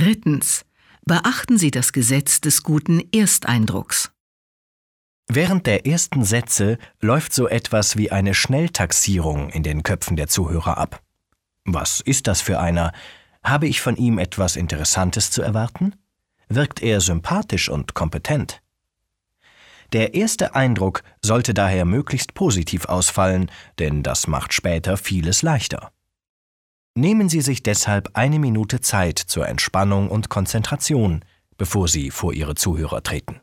Drittens. Beachten Sie das Gesetz des guten Ersteindrucks. Während der ersten Sätze läuft so etwas wie eine Schnelltaxierung in den Köpfen der Zuhörer ab. Was ist das für einer? Habe ich von ihm etwas Interessantes zu erwarten? Wirkt er sympathisch und kompetent? Der erste Eindruck sollte daher möglichst positiv ausfallen, denn das macht später vieles leichter. Nehmen Sie sich deshalb eine Minute Zeit zur Entspannung und Konzentration, bevor Sie vor Ihre Zuhörer treten.